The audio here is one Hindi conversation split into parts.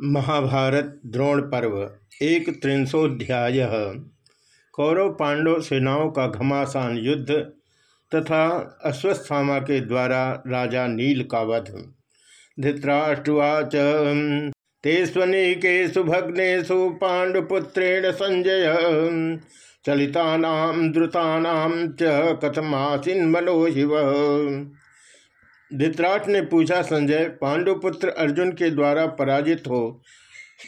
महाभारत द्रोण पर्व, एक त्रिंशोध्याय। कौरव पांडव सेनाओं का घमासान युद्ध तथा अश्वस्थामा के द्वारा राजा नील का वध। धृतराष्ट्रवाच, ते तेस्वनीकेशु भग्नेशु पांडुपुत्रेण संजय। चलिता द्रुता च कथमासीन मनोहिव धृतराष्ट्र ने पूछा, संजय, पांडुपुत्र अर्जुन के द्वारा पराजित हो,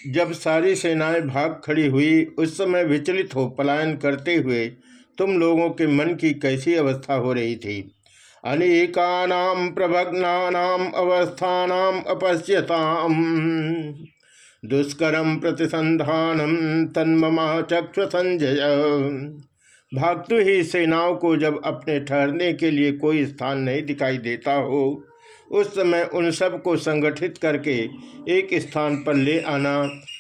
जब सारी सेनाएँ भाग खड़ी हुई, उस समय विचलित हो, पलायन करते हुए, तुम लोगों के मन की कैसी अवस्था हो रही थी? अनेकानाम प्रभग्नानाम अवस्थान अपश्यताम। दुष्करम प्रतिसंधानम तन्ममा चक्ष संजय भागतु ही सेनाओं को जब अपने ठहरने के लिए कोई स्थान नहीं दिखाई देता हो, उस समय उन सबको संगठित करके एक स्थान पर ले आना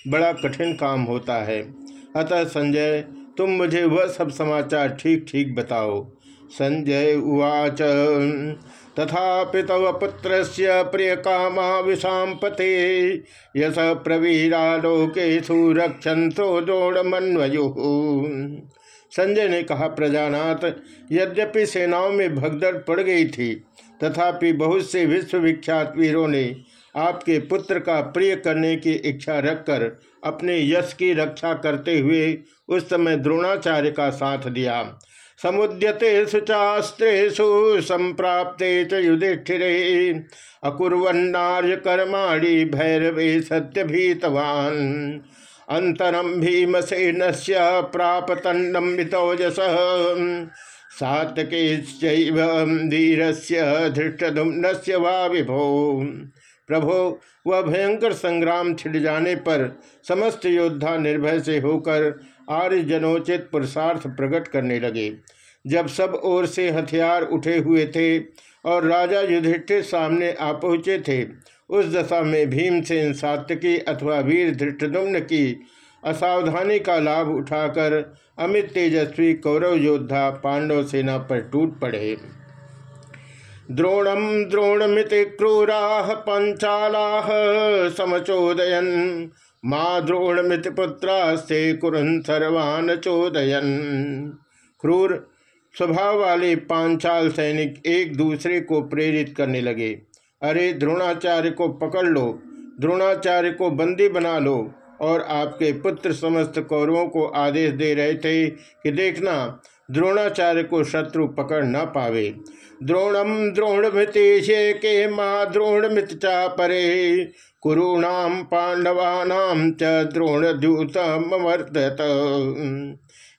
बड़ा कठिन काम होता है। अतः संजय, तुम मुझे वह सब समाचार ठीक ठीक बताओ। संजय उवाच तथा तव पुत्र प्रिय कामा विषाम पते यश प्रवीरा लोकेशु रक्षंतो द्रोणमन्वयु संजय ने कहा, प्रजानाथ, यद्यपि सेनाओं में भगदड़ पड़ गई थी, तथापि बहुत से विश्वविख्यात वीरों ने आपके पुत्र का प्रिय करने की इच्छा रखकर अपने यश की रक्षा करते हुए उस समय द्रोणाचार्य का साथ दिया। समुद्यते सुचास्त्रेशु संप्राप्ते च युधिष्ठिरे, अकुर्वन्नार्य कर्माणि भैरवे सत्य भीतवान अंतरम भीमसेन से प्रापतन्नम मितौजस। सातके धीर से धृष्टुम्न से वा विभो। प्रभो, वह भयंकर संग्राम छिड़ जाने पर समस्त योद्धा निर्भय से होकर आर्यजनोचित पुरुषार्थ प्रकट करने लगे। जब सब ओर से हथियार उठे हुए थे और राजा युधिष्ठिर सामने आ पहुँचे थे उस दशा में भीमसेन सात्यकी अथवा वीर धृष्टुम्न की असावधानी का लाभ उठाकर अमित तेजस्वी कौरव योद्धा पांडव सेना पर टूट पड़े। द्रोणम द्रोणमिति क्रूरा पंचाला समचोदयन। माँ द्रोणमित पुत्रास्ते कुरन सर्वान चोदयन। क्रूर स्वभाव वाले पांचाल सैनिक एक दूसरे को प्रेरित करने लगे। अरे द्रोणाचार्य को पकड़ लो, द्रोणाचार्य को बंदी बना लो और आपके पुत्र समस्त कौरवों को आदेश दे रहे थे कि देखना, द्रोणाचार्य को शत्रु पकड़ न पावे। द्रोणम द्रोणमितेशे के माँ द्रोणमित चा परे कुरुणाम पांडवानाम च द्रोण द्यूतमवर्तत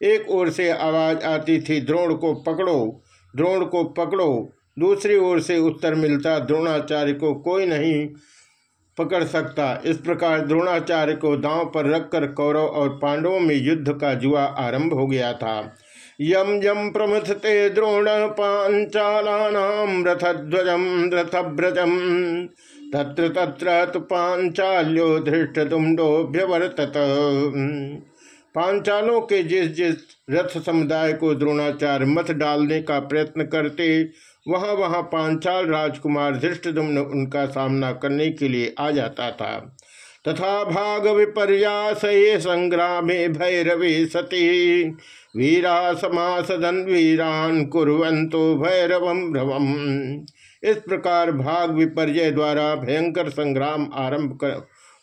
एक ओर से आवाज़ आती थी, द्रोण को पकड़ो, द्रोण को पकड़ो। दूसरी ओर से उत्तर मिलता, द्रोणाचार्य को कोई नहीं पकड़ सकता। इस प्रकार द्रोणाचार्य को दांव पर रखकर कौरव और पांडवों में युद्ध का जुआ आरंभ हो गया था। यम यम प्रमथते द्रोण पांचालानाम रथध्वजम रथभ्रजम तत्र तत्र तो पांचाल्यो धृष्ट तुम्डोभ्यवर्तत पांचालों के जिस जिस रथ समुदाय को द्रोणाचार्य मत डालने का प्रयत्न करते, वहाँ वहाँ पांचाल राजकुमार धृष्टुम्न उनका सामना करने के लिए आ जाता था। तथा भाग विपर्यास ये संग्रामे भैरवे सती। वीरा समासदन वीरान कुरंतो भैरवम भ्रवम इस प्रकार भाग विपर्य द्वारा भयंकर संग्राम आरंभ कर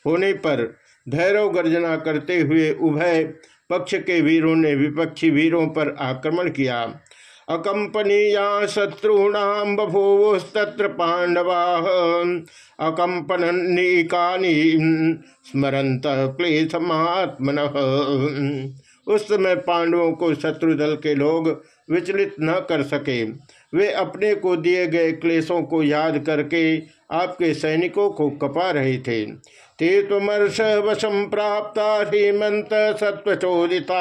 होने पर धैरव गर्जना करते हुए उभय पक्ष के वीरों ने विपक्षी वीरों पर आक्रमण किया। अकंपनीया शत्रुणाम बभूवस्तत्र पांडवा अकंपनीकानी स्मरंत क्लेश महात्मन उस समय पांडवों को शत्रुदल के लोग विचलित न कर सके। वे अपने को दिए गए क्लेशों को याद करके आपके सैनिकों को कपा रहे थे। ते तमर्ष वशम प्राप्त हेमंत सत्वचोदिता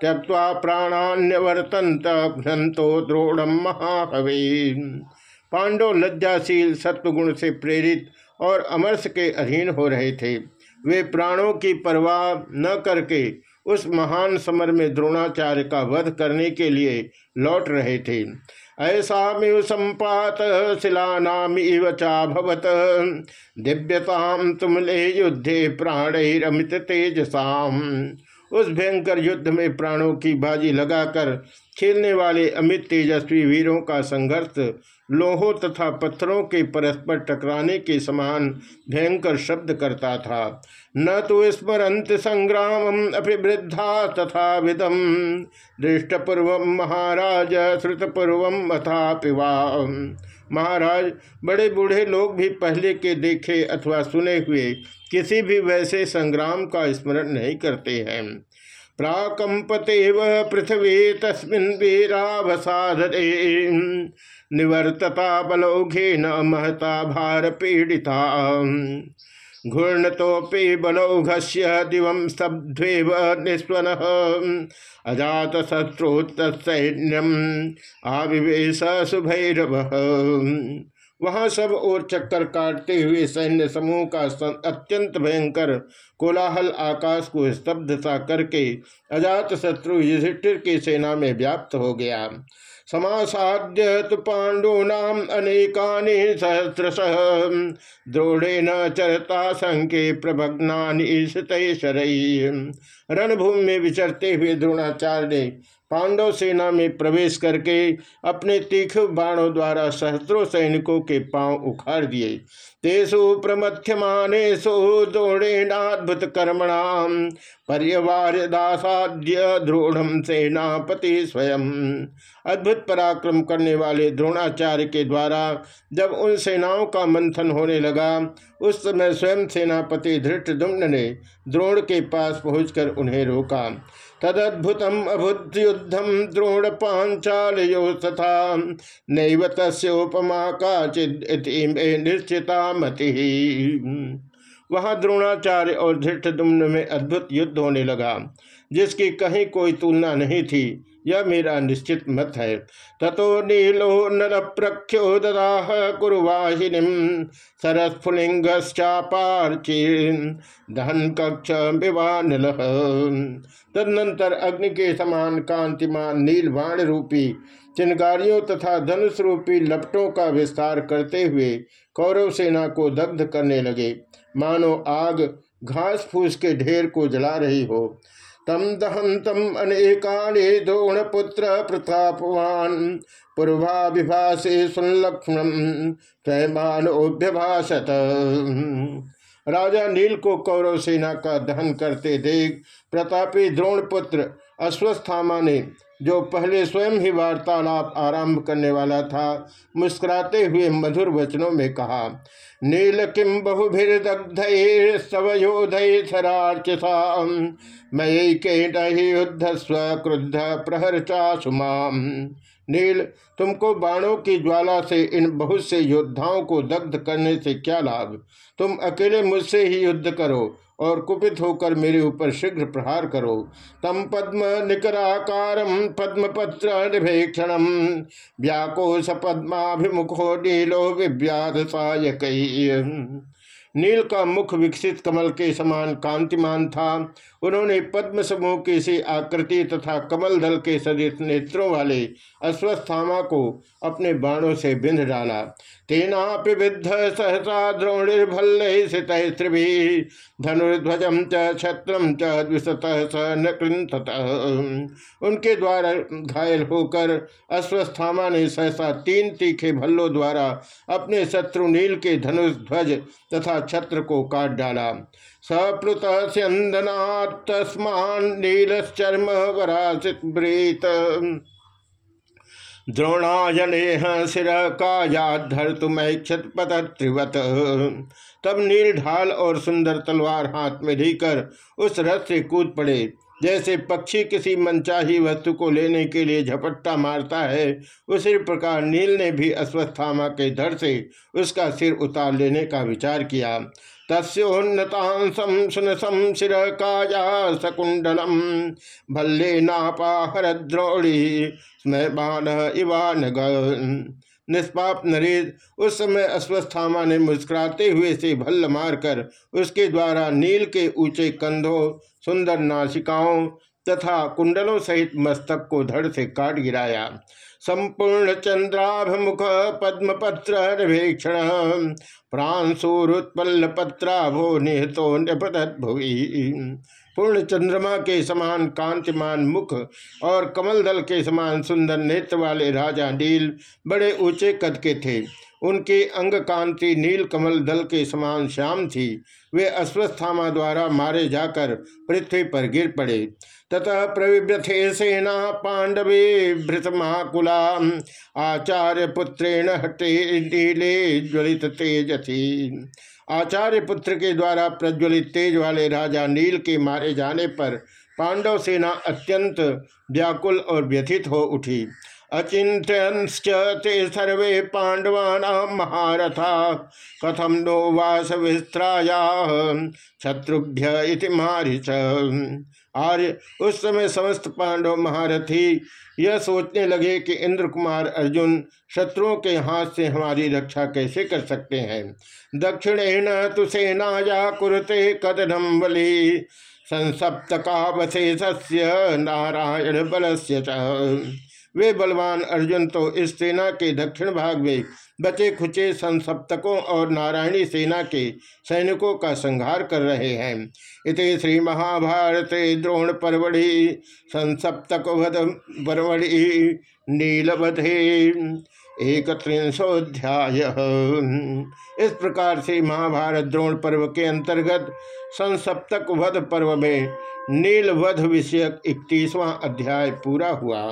त्यक्वा प्राणान्यवर्तंत घ्नतो द्रोणम महाहवे पांडव लज्जाशील सत्वगुण से प्रेरित और अमर्ष के अधीन हो रहे थे। वे प्राणों की परवाह न करके उस महान समर में द्रोणाचार्य का वध करने के लिए लौट रहे थे। ऐसा संपात शिलानामिव चाभवत दिव्यताम तुम ले युद्धे प्राणैरमित तेजसाम। उस भयंकर युद्ध में प्राणों की बाजी लगाकर खेलने वाले अमित तेजस्वी वीरों का संघर्ष, लोहों तथा पत्थरों के परस्पर टकराने के समान भयंकर शब्द करता था। न तो स्मरंत संग्राम अभिवृद्धा तथा विदम दृष्टपूर्व महाराज श्रुतपूर्व अथा पिवा महाराज, बड़े बूढ़े लोग भी पहले के देखे अथवा सुने हुए किसी भी वैसे संग्राम का स्मरण नहीं करते हैं। प्राकंपते वह पृथ्वी तस्मिन वीरावसाधरे निवर्तता बलौघे न महता भार पीड़िता। घूर्णतोपि बलौघस्य दिवं स्तब्ध्वेव निस्वन अजात शत्रु तत्सैन्यम आविवेश सुभैरव। वहाँ सब और चक्कर काटते हुए सैन्य समूह का अत्यंत भयंकर कोलाहल आकाश को स्तब्धता करके अजात शत्रु युधिष्ठिर की सेना में व्याप्त हो गया। समासाद्य तो पाण्डूनाम अनेकानि सहस्रश। द्रोणेन चरता संख्य प्रभग्ना रणभूमि में विचरते हुए द्रोणाचार्य ने पांडव सेना में प्रवेश करके अपने तीख बाणों द्वारा सहस्त्रों सैनिकों के पाँव उखाड़ दिए। तेसु प्रमथ्यमानेशु द्रोणेनाद्भुत कर्मणाम पर्यवार दासाद्य द्रोणम सेनापति स्वयं। अद्भुत पराक्रम करने वाले द्रोणाचार्य के द्वारा जब उन सेनाओं का मंथन होने लगा उस समय स्वयं सेनापति धृष्टदुम्न ने द्रोण के पास पहुंचकर उन्हें रोका। तदद्भुतम अभुत युद्धम द्रोण पांचाल तथा नैव तस्ोपमा का निश्चिता मति वहाँ द्रोणाचार्य और धृष्टदुम्न में अद्भुत युद्ध होने लगा। जिसकी कहीं कोई तुलना नहीं थी, यह मेरा निश्चित मत है। ततो नीलो नर प्रख्यो ददाह कुरुवाहिनी सरस्फुलिंगश्चापार्चीन दहन कक्ष तदनंतर अग्नि के समान कांतिमान नील बाण रूपी चिनगारियों तथा धनुष रूपी लपटों का विस्तार करते हुए कौरव सेना को दग्ध करने लगे। मानो आग घास फूस के ढेर को जला रही हो। तम दहंतम अनेकाले द्रोणपुत्र प्रतापवान। पूर्वाभिभाषे सुलक्ष्मण स्वयमानोभ्यभाषत राजा नील को कौरव सेना का दहन करते देख प्रतापी द्रोणपुत्र अश्वस्थामा ने, जो पहले स्वयं ही वार्तालाप आरंभ करने वाला था, मुस्कुराते हुए मधुर वचनों में कहा नील किम बहुभिर्दग्ध सवयोधय सरार्चसा मयि के युद्ध स्वक्रुद्ध प्रहर चाशुमाम नील, तुमको बाणों की ज्वाला से, इन बहुत से योद्धाओं को दग्ध करने से क्या लाभ? तुम अकेले मुझसे ही युद्ध करो। और कुपित होकर मेरे ऊपर शीघ्र प्रहार करो। तम पद्म निकराकार पद्मपत्र निभेक्षण। व्याकोश पद्माभिमुखो नीलो विव्याध नील का मुख विकसित कमल के समान कांतिमान था। उन्होंने पद्म समूह की सी आकृति तथा कमल दल के सदित नेत्रों वाले अश्वस्थामा को अपने बाणों से बिंध डाला। विद्ध सहसा द्रोणिर्भल्ल स्थितस्त्रिभि धनुर्ध्वजम छत्रम च स न उनके द्वारा घायल होकर अश्वस्थामा ने सहसा तीन तीखे भल्लों द्वारा अपने शत्रु नील के धनुष ध्वज तथा छत्र को काट डाला। सप्लुत स्यंदनात् तस्मान नीलश्चर्म वरासित द्रोणाजने सिर तुम तुम्क्षत पत त्रिवत। तब नील ढाल और सुंदर तलवार हाथ में ढीकर उस रथ से कूद पड़े। जैसे पक्षी किसी मनचाही वस्तु को लेने के लिए झपट्टा मारता है, उसी प्रकार नील ने भी अश्वस्थामा के धड़ से उसका सिर उतार लेने का विचार किया। तस्ोन्नतांसम सुनसम शिर काया सकुंडलम भल्ले नापाहर द्रोणी निष्पाप नरेश उस समय अश्वस्थामा ने मुस्कुराते हुए से भल्ल मारकर उसके द्वारा नील के ऊँचे कंधों, सुंदर नासिकाओं तथा कुंडलों सहित मस्तक को धड़ से काट गिराया। संपूर्ण चंद्राभिमुख, पद्मपत्र निभीक्षण प्रांशुरुत्पल्ल पत्राभो निहतो भुवि पूर्ण चंद्रमा के समान कांतिमान मुख और कमल दल के समान सुंदर नेत्र वाले राजा नील बड़े ऊँचे कद के थे। उनकी अंग कांति नील कमल दल के समान श्याम थी। वे अश्वस्थामा द्वारा मारे जाकर पृथ्वी पर गिर पड़े। ततः प्रविव्रथे सेना पांडवे भृत भृतमाकुला आचार्य पुत्रेण हटे नीले ज्वलित तेजसी। आचार्य पुत्र के द्वारा प्रज्वलित तेज वाले राजा नील के मारे जाने पर पांडव सेना अत्यंत व्याकुल और व्यथित हो उठी। अचिंत ते सर्वे पांडवाना महारथा कथम नो वास विस्त्राया शत्रुभ्य इति मारिच आर्य। उस समय समस्त पांडव महारथी यह सोचने लगे कि इंद्र कुमार अर्जुन शत्रुओं के हाथ से हमारी रक्षा कैसे कर सकते हैं। दक्षिण दक्षिणेन तो सेनाया कुरते कदनम बलि। संसप्तकावशेष नारायण बल वे बलवान अर्जुन तो इस सेना के दक्षिण भाग में बचे खुचे संसप्तकों और नारायणी सेना के सैनिकों का संहार कर रहे हैं। इत श्री महाभारत द्रोण परवड़ी संसप्तक परवड़ी नीलवधे एक त्रिंशोध्याय इस प्रकार से महाभारत द्रोण पर्व के अंतर्गत संसप्तक वध पर्व में नीलवध विषयक इकतीसवां अध्याय पूरा हुआ।